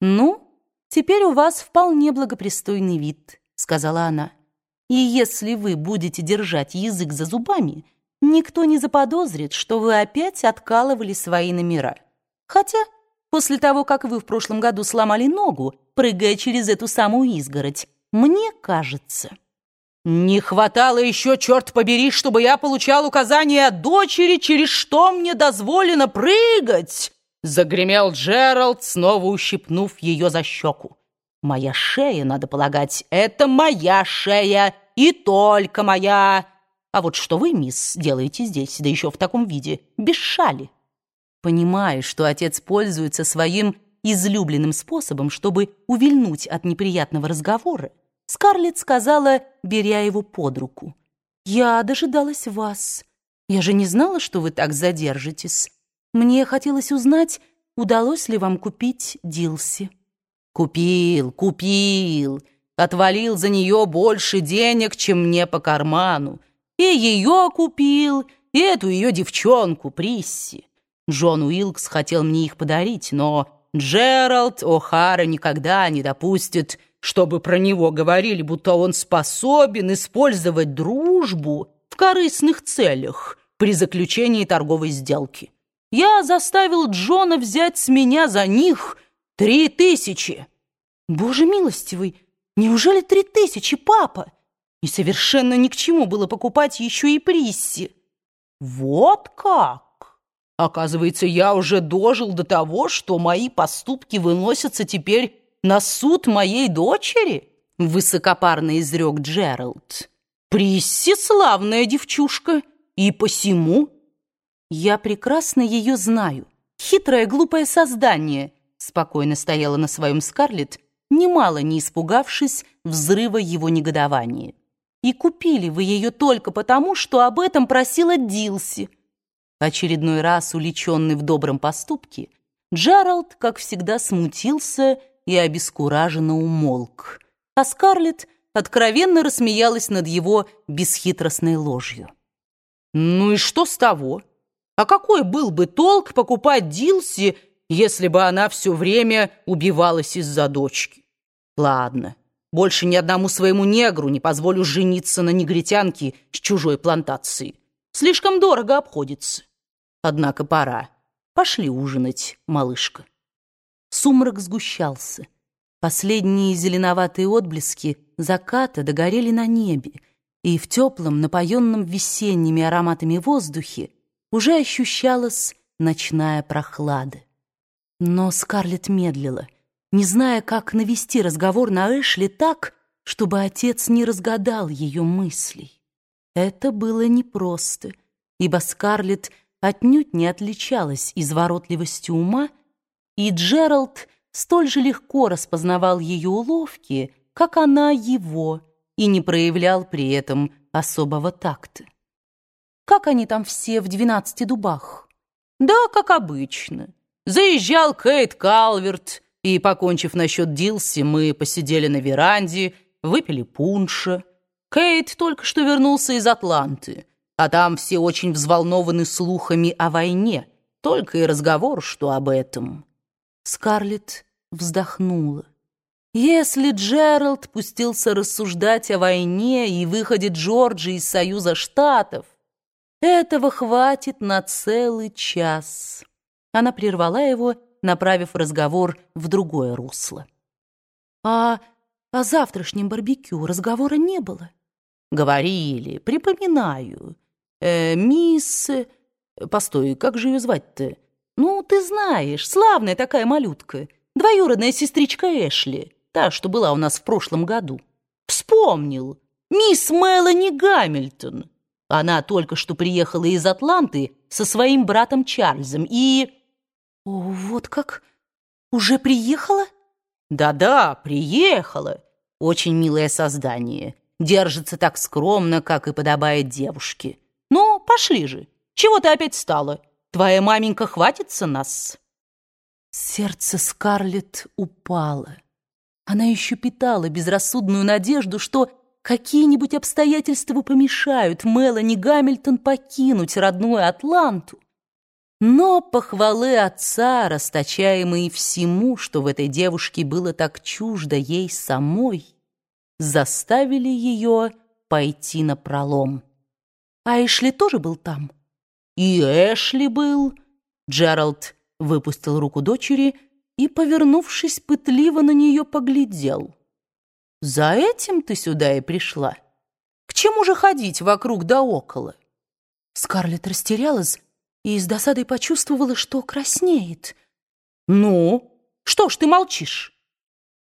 «Ну, теперь у вас вполне благопристойный вид», — сказала она. «И если вы будете держать язык за зубами, никто не заподозрит, что вы опять откалывали свои номера. Хотя после того, как вы в прошлом году сломали ногу, прыгая через эту самую изгородь, мне кажется...» «Не хватало еще, черт побери, чтобы я получал указания от дочери, через что мне дозволено прыгать!» Загремел Джеральд, снова ущипнув ее за щеку. «Моя шея, надо полагать, это моя шея, и только моя. А вот что вы, мисс, делаете здесь, да еще в таком виде, без шали?» Понимая, что отец пользуется своим излюбленным способом, чтобы увильнуть от неприятного разговора, Скарлетт сказала, беря его под руку. «Я дожидалась вас. Я же не знала, что вы так задержитесь». Мне хотелось узнать, удалось ли вам купить Дилси. Купил, купил. Отвалил за нее больше денег, чем мне по карману. И ее купил, и эту ее девчонку, Присси. Джон Уилкс хотел мне их подарить, но Джеральд О'Хара никогда не допустит, чтобы про него говорили, будто он способен использовать дружбу в корыстных целях при заключении торговой сделки. Я заставил Джона взять с меня за них три тысячи. Боже милостивый, неужели три тысячи, папа? И совершенно ни к чему было покупать еще и Присси. Вот как! Оказывается, я уже дожил до того, что мои поступки выносятся теперь на суд моей дочери? Высокопарно изрек Джеральд. Присси славная девчушка, и посему «Я прекрасно ее знаю. Хитрое, глупое создание», спокойно стояла на своем Скарлетт, немало не испугавшись взрыва его негодования. «И купили вы ее только потому, что об этом просила Дилси». Очередной раз, уличенный в добром поступке, Джеральд, как всегда, смутился и обескураженно умолк, а Скарлетт откровенно рассмеялась над его бесхитростной ложью. «Ну и что с того?» А какой был бы толк покупать Дилси, если бы она все время убивалась из-за дочки? Ладно, больше ни одному своему негру не позволю жениться на негритянке с чужой плантации. Слишком дорого обходится. Однако пора. Пошли ужинать, малышка. Сумрак сгущался. Последние зеленоватые отблески заката догорели на небе, и в теплом, напоенном весенними ароматами воздухе уже ощущалась ночная прохлада. Но Скарлетт медлила, не зная, как навести разговор на Эшли так, чтобы отец не разгадал ее мыслей. Это было непросто, ибо Скарлетт отнюдь не отличалась изворотливостью ума, и Джеральд столь же легко распознавал ее уловки, как она его, и не проявлял при этом особого такта. Как они там все в двенадцати дубах? Да, как обычно. Заезжал Кейт Калверт, и, покончив насчет Дилси, мы посидели на веранде, выпили пунша. Кейт только что вернулся из Атланты, а там все очень взволнованы слухами о войне, только и разговор, что об этом. Скарлетт вздохнула. Если Джеральд пустился рассуждать о войне и выходе Джорджии из Союза Штатов, этого хватит на целый час. Она прервала его, направив разговор в другое русло. А о завтрашнем барбекю разговора не было. Говорили, припоминаю. Э, мисс... Постой, как же ее звать-то? Ну, ты знаешь, славная такая малютка. Двоюродная сестричка Эшли, та, что была у нас в прошлом году. Вспомнил. Мисс Мелани Гамильтон. Она только что приехала из Атланты со своим братом Чарльзом и... О, вот как? Уже приехала? Да-да, приехала. Очень милое создание. Держится так скромно, как и подобает девушке. Ну, пошли же. Чего ты опять стала? Твоя маменька хватится нас? Сердце Скарлетт упало. Она еще питала безрассудную надежду, что какие-нибудь обстоятельства помешают Мелани Гамильтон покинуть родную Атланту. Но похвалы отца, расточаемые всему, что в этой девушке было так чуждо ей самой, заставили ее пойти на пролом. А Эшли тоже был там? И Эшли был. Джеральд выпустил руку дочери и, повернувшись, пытливо на нее поглядел. «За этим ты сюда и пришла? К чему же ходить вокруг да около?» Скарлетт растерялась и с досадой почувствовала, что краснеет. «Ну, что ж ты молчишь?